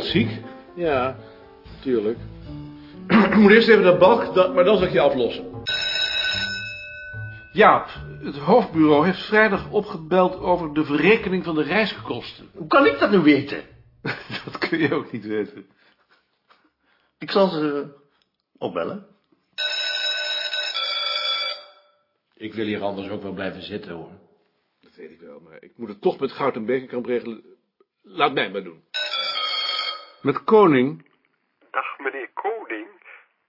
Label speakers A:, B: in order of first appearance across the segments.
A: Ziek?
B: Ja, tuurlijk.
A: Ik moet eerst even naar Balk, dan- maar dan zal ik je aflossen. Jaap, het hoofdbureau heeft vrijdag opgebeld over de verrekening van de reiskosten.
C: Hoe kan ik dat nu weten?
A: Dat kun je ook niet weten.
C: Ik zal ze opbellen.
B: Ik wil hier anders ook wel blijven zitten, hoor.
A: Dat weet ik wel, maar ik moet het toch met Goud en Bekenkamp regelen. Laat mij maar doen. Met Koning.
D: Dag meneer Koning,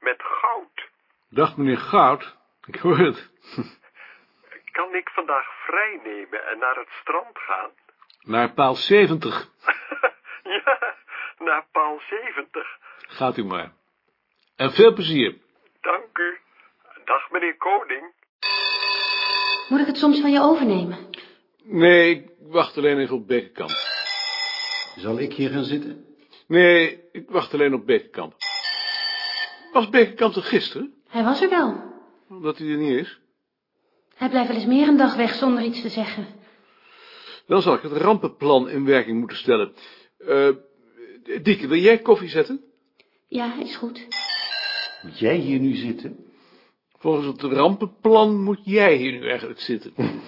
D: met goud.
A: Dag meneer Goud. Ik hoor het.
D: Kan ik vandaag vrij nemen en naar het strand gaan?
A: Naar paal 70.
D: ja, naar paal 70.
A: Gaat u maar. En veel plezier.
D: Dank u. Dag meneer Koning.
E: Moet ik het soms van je overnemen?
A: Nee, ik wacht alleen even op Bekenkamp.
C: Zal ik hier gaan zitten?
A: Nee, ik wacht alleen op Bekenkamp. Was Bekenkamp er gisteren?
E: Hij was er wel.
A: Omdat hij er niet is?
E: Hij blijft wel eens meer een dag weg zonder iets te zeggen.
A: Dan zal ik het rampenplan in werking moeten stellen. Eh, Dieke, wil jij koffie zetten?
E: Ja, is goed.
C: Moet jij hier nu zitten?
A: Volgens het rampenplan moet jij hier nu eigenlijk zitten.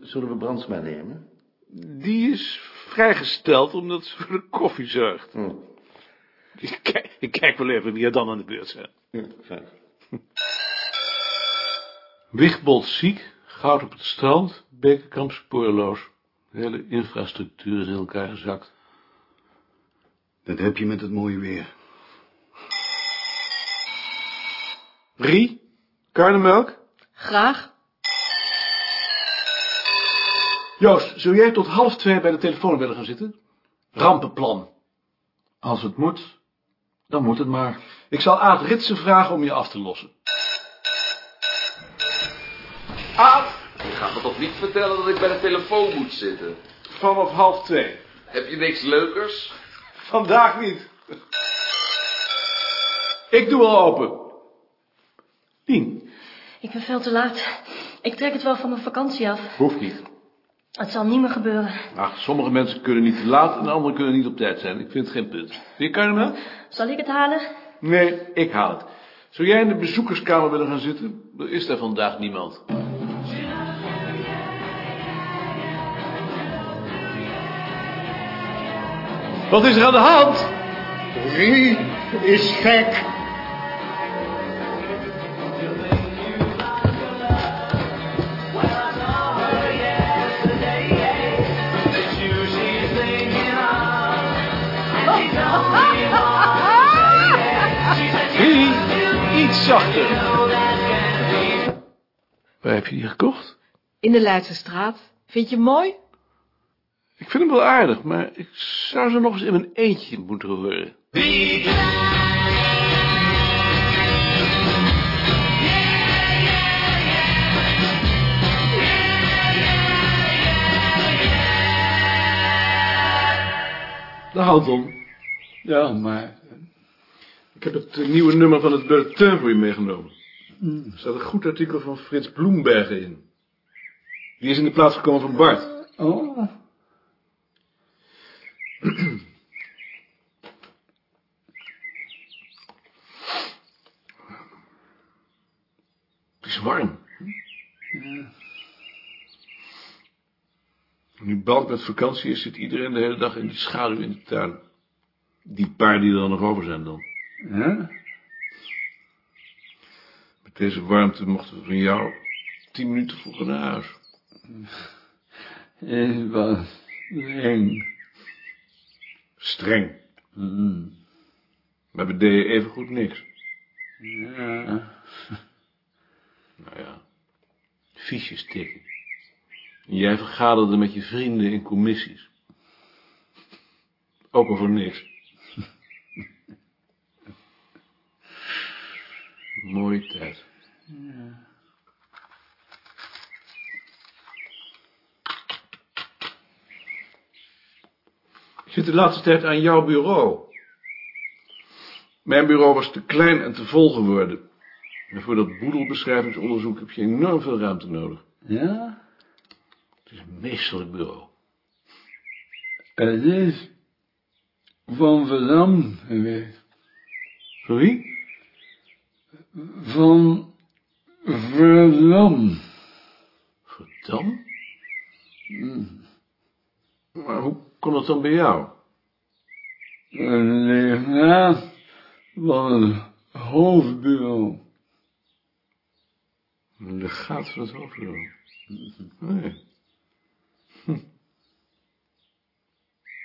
C: Zullen we Brandsma nemen?
A: Die is vrijgesteld omdat ze voor de koffie zorgt.
C: Hm.
A: Ik kijk, ik kijk wel even wie er dan aan de beurt zijn.
C: Ja, fijn.
A: Wigbold ziek, goud op het strand, Bekenkamp spoorloos. De hele infrastructuur is in elkaar gezakt.
C: Dat heb je met het mooie weer.
A: Rie, karnemelk?
F: Graag.
A: Joost, zul jij tot half twee bij de telefoon willen gaan zitten? Rampenplan. Als het moet, dan moet het maar. Ik zal Aad Ritsen vragen om je af te lossen. Aad,
G: Je gaat me toch niet vertellen dat ik bij de telefoon moet zitten?
A: vanaf half twee.
G: Heb je niks leukers?
A: Vandaag niet. Ik doe wel open. Tien.
F: Ik ben veel te laat. Ik trek het wel van mijn vakantie af.
A: Hoeft niet.
F: Het zal niet meer gebeuren.
A: Ach, sommige mensen kunnen niet te laat en anderen kunnen niet op tijd zijn. Ik vind het geen punt. Wil je karnemelk?
F: Zal ik het halen?
A: Nee, ik haal het. Zou jij in de bezoekerskamer willen gaan zitten? Er is daar vandaag niemand. Wat is er aan de hand?
C: Rie is gek.
A: Zachter. Waar heb je die gekocht?
F: In de Leidse straat. Vind je hem mooi?
A: Ik vind hem wel aardig, maar ik zou ze nog eens in mijn eentje moeten horen. De Anton.
C: Ja, maar...
A: Ik heb het nieuwe nummer van het bulletin voor je meegenomen. Er staat een goed artikel van Frits Bloembergen in. Die is in de plaats gekomen van Bart.
C: Oh.
A: Het is warm. Nu Balk met vakantie is, zit iedereen de hele dag in die schaduw in de tuin. Die paar die er dan nog over zijn dan.
C: Ja?
A: Met deze warmte mochten we van jou tien minuten vroeger naar huis.
C: Het was eng.
A: Streng.
C: Mm.
A: Maar we deden even goed niks.
C: Ja.
A: Nou ja, fiches tikken. En jij vergaderde met je vrienden in commissies. Ook al voor niks. Mooie tijd. Ik zit de laatste tijd aan jouw bureau. Mijn bureau was te klein en te vol geworden. En voor dat boedelbeschrijvingsonderzoek heb je enorm veel ruimte nodig.
C: Ja?
A: Het is een meesterlijk bureau.
C: Het is
H: van Verdam geweest.
A: Voor wie?
H: Van Verdam.
A: Verdam? Maar hoe kon het dan bij jou?
H: Een leefnaam van het hoofdbureau.
A: Een legaat van het hoofdbureau. Nee. Hm.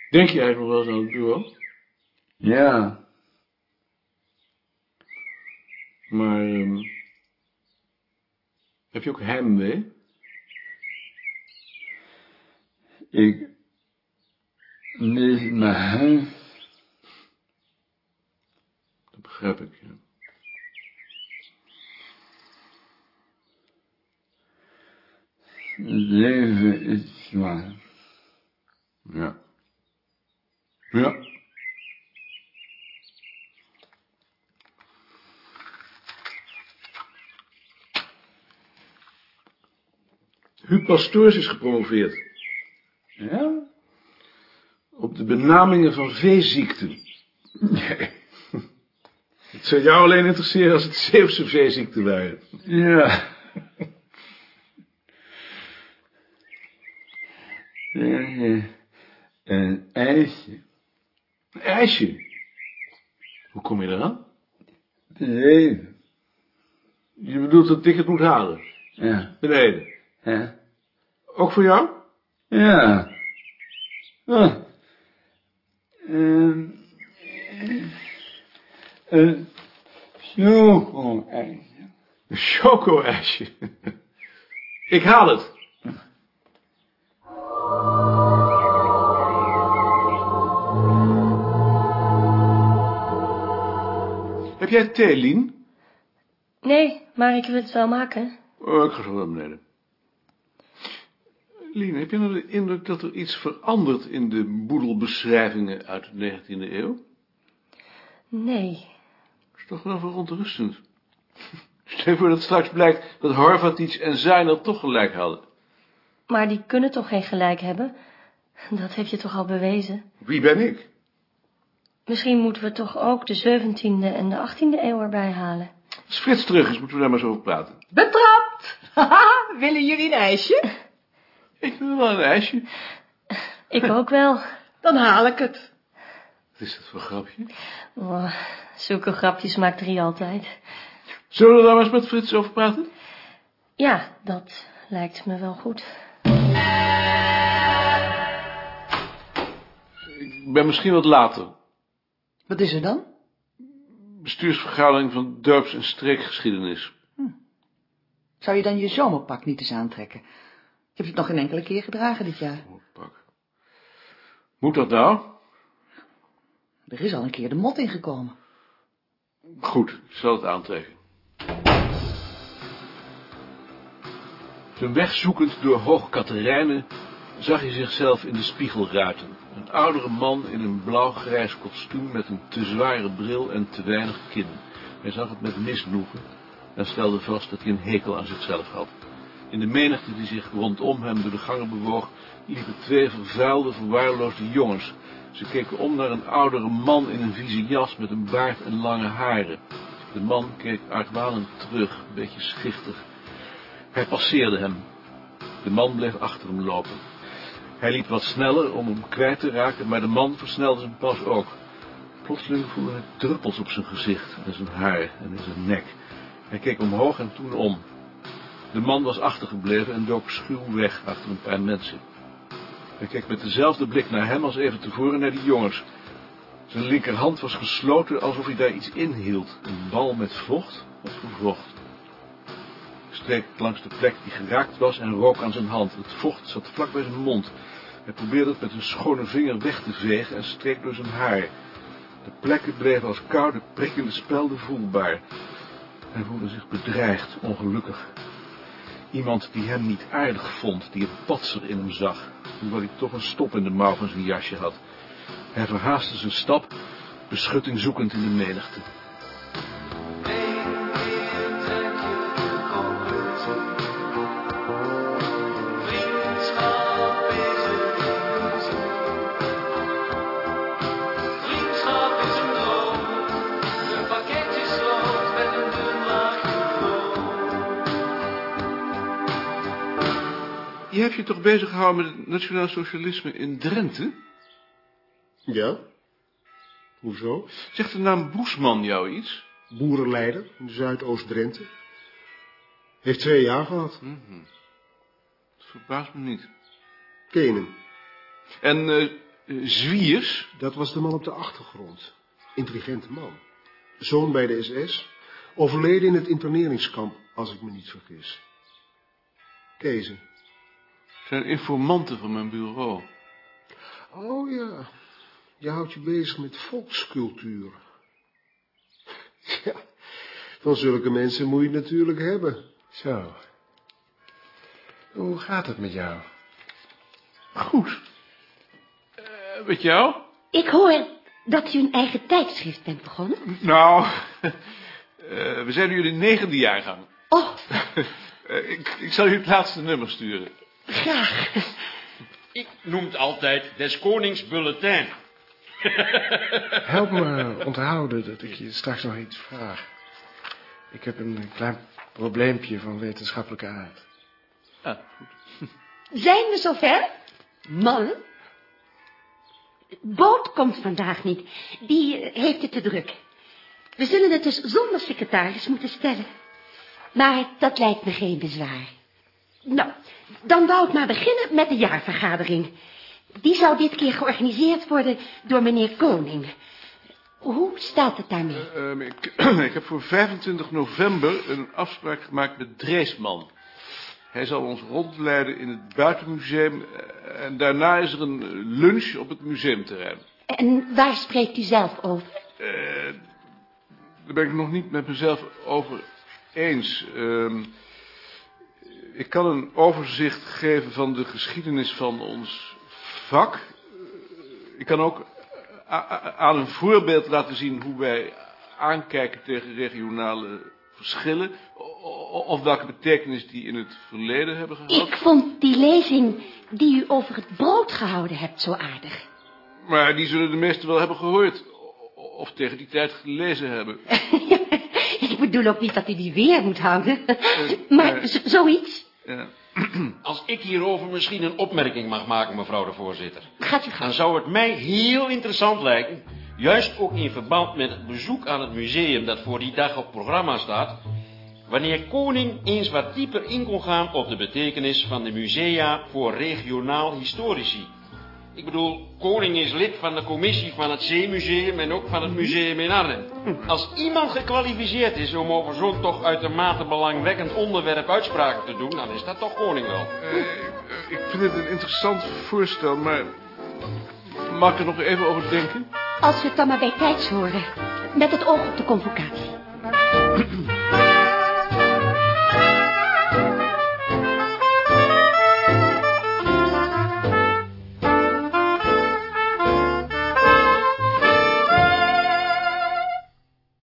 A: Denk je eigenlijk nog wel eens aan het bureau?
H: Ja,
A: Maar, ehm, heb je ook heimwee?
H: ik mis mijn huis.
A: Dat begrijp ik, ja.
H: Het leven is zwaar.
A: Ja. Ja. Huub Pastoors is gepromoveerd
H: Ja?
A: op de benamingen van veeziekten. Nee. Het zou jou alleen interesseren als het Zeeuwse veeziekten waren.
H: Ja. Er is een ijsje
A: Een ijsje. Hoe kom je eraan?
H: beneden.
A: Je bedoelt dat ik het moet halen.
H: Ja.
A: Beneden.
H: Ja.
A: Ook voor jou?
H: Ja. Ah. Een, een choco-ijsje.
A: Een choco-ijsje. Ik haal het. Heb jij thee, Lien?
F: Nee, maar ik wil het wel maken.
A: Oh, ik ga zo naar beneden. Lien, heb je nou de indruk dat er iets verandert in de boedelbeschrijvingen uit de 19e eeuw?
F: Nee.
A: Dat is toch wel verontrustend. Stel je voor dat straks blijkt dat Horvatic en Zijner toch gelijk hadden.
F: Maar die kunnen toch geen gelijk hebben? Dat heb je toch al bewezen?
A: Wie ben ik?
F: Misschien moeten we toch ook de 17e en de 18e eeuw erbij halen.
A: Als Frits terug is, moeten we daar maar eens over praten.
I: Betrapt! Haha, willen jullie een ijsje?
A: Ik wil wel een ijsje.
F: Ik ook wel.
I: Dan haal ik het.
A: Wat is dat voor een grapje?
F: Oh, zulke grapjes maakt Rie altijd.
A: Zullen we daar maar eens met Frits over praten?
F: Ja, dat lijkt me wel goed.
A: Ik ben misschien wat later.
I: Wat is er dan?
A: Bestuursvergadering van dorps- en streekgeschiedenis.
I: Zou je dan je zomerpak niet eens aantrekken? Hebt het nog geen enkele keer gedragen dit jaar.
A: Pak. Moet dat nou?
I: Er is al een keer de mot ingekomen.
A: Goed, ik zal het aantrekken. Zijn weg zoekend door Hoog Katerijnen zag hij zichzelf in de spiegel ruiten. Een oudere man in een blauw-grijs kostuum met een te zware bril en te weinig kin. Hij zag het met misnoegen en stelde vast dat hij een hekel aan zichzelf had. In de menigte die zich rondom hem door de gangen bewoog, liepen twee vervuilde, verwaarloosde jongens. Ze keken om naar een oudere man in een vieze jas met een baard en lange haren. De man keek argwanend terug, een beetje schichtig. Hij passeerde hem. De man bleef achter hem lopen. Hij liep wat sneller om hem kwijt te raken, maar de man versnelde zijn pas ook. Plotseling voelde hij druppels op zijn gezicht en zijn haar en in zijn nek. Hij keek omhoog en toen om. De man was achtergebleven en dook schuw weg achter een paar mensen. Hij keek met dezelfde blik naar hem als even tevoren naar die jongens. Zijn linkerhand was gesloten alsof hij daar iets in hield. Een bal met vocht? Voor vocht? Hij streek langs de plek die geraakt was en rook aan zijn hand. Het vocht zat vlak bij zijn mond. Hij probeerde het met een schone vinger weg te vegen en streek door zijn haar. De plekken bleven als koude, prikkende spelden voelbaar. Hij voelde zich bedreigd, ongelukkig. Iemand die hem niet aardig vond, die een patser in hem zag, hoewel hij toch een stop in de mouw van zijn jasje had. Hij verhaastte zijn stap, beschutting zoekend in de menigte. Je hebt je toch bezig gehouden met het nationaal socialisme in Drenthe?
J: Ja? Hoezo?
A: Zegt de naam Boesman jou iets?
J: Boerenleider in Zuidoost-Drenthe. Heeft twee jaar gehad.
A: Mhm. Dat verbaast me niet.
J: Ken je hem?
A: En eh, Zwiers?
J: Dat was de man op de achtergrond. Intelligente man. Zoon bij de SS. Overleden in het interneringskamp, als ik me niet vergis. Kees.
A: Zijn informanten van mijn bureau.
J: Oh ja, je houdt je bezig met volkscultuur. Ja, van zulke mensen moet je het natuurlijk hebben.
K: Zo. Hoe gaat het met jou?
A: Goed. Uh, met jou?
E: Ik hoor dat u een eigen tijdschrift bent begonnen.
A: Nou, uh, we zijn nu in de negende jaargang.
E: Oh.
A: uh, ik, ik zal u het laatste nummer sturen.
E: Graag.
B: Ik noem het altijd des konings bulletin.
K: Help me onthouden dat ik je straks nog iets vraag. Ik heb een klein probleempje van wetenschappelijke aard.
A: Ah, goed.
E: Zijn we zover? Mannen? Boot komt vandaag niet. Die heeft het te druk. We zullen het dus zonder secretaris moeten stellen. Maar dat lijkt me geen bezwaar. Nou, dan wou ik maar beginnen met de jaarvergadering. Die zou dit keer georganiseerd worden door meneer Koning. Hoe staat het daarmee?
A: Uh, uh, ik, ik, heb voor 25 november een afspraak gemaakt met Dreesman. Hij zal ons rondleiden in het buitenmuseum en daarna is er een lunch op het museumterrein.
E: En waar spreekt u zelf over?
A: Uh, daar ben ik nog niet met mezelf over eens. Uh, ik kan een overzicht geven van de geschiedenis van ons vak. Ik kan ook aan een voorbeeld laten zien hoe wij aankijken tegen regionale verschillen. Of welke betekenis die in het verleden hebben gehad.
E: Ik vond die lezing die u over het brood gehouden hebt zo aardig.
A: Maar die zullen de meesten wel hebben gehoord. Of tegen die tijd gelezen hebben.
E: ik bedoel ook niet dat u die weer moet houden. maar uh, zoiets.
A: Ja.
B: Als ik hierover misschien een opmerking mag maken, mevrouw de voorzitter.
E: Gaat u gaan.
B: Dan zou het mij heel interessant lijken, juist ook in verband met het bezoek aan het museum dat voor die dag op programma staat, wanneer Koning eens wat dieper in kon gaan op de betekenis van de musea voor regionaal historici. Ik bedoel, Koning is lid van de commissie van het Zeemuseum en ook van het museum in Arnhem. Als iemand gekwalificeerd is om over zo'n toch uitermate belangwekkend onderwerp uitspraken te doen, dan is dat toch Koning wel.
A: Uh, ik vind het een interessant voorstel, maar mag ik er nog even over denken?
E: Als we het dan maar bij tijds horen, met het oog op de convocatie.